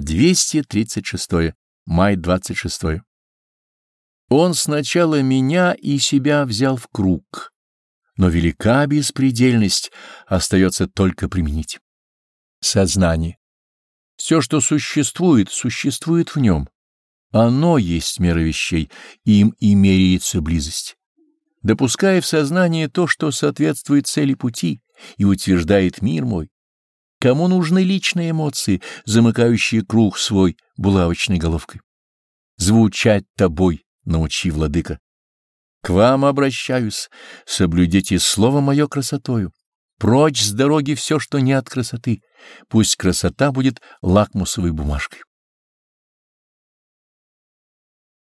236. Май 26. Он сначала меня и себя взял в круг, но велика беспредельность, остается только применить. Сознание. Все, что существует, существует в нем. Оно есть мера вещей, им и меряется близость. Допуская в сознание то, что соответствует цели пути и утверждает мир мой, Кому нужны личные эмоции, замыкающие круг свой булавочной головкой? Звучать тобой научи, владыка. К вам обращаюсь, соблюдите слово мое красотою. Прочь с дороги все, что не от красоты. Пусть красота будет лакмусовой бумажкой.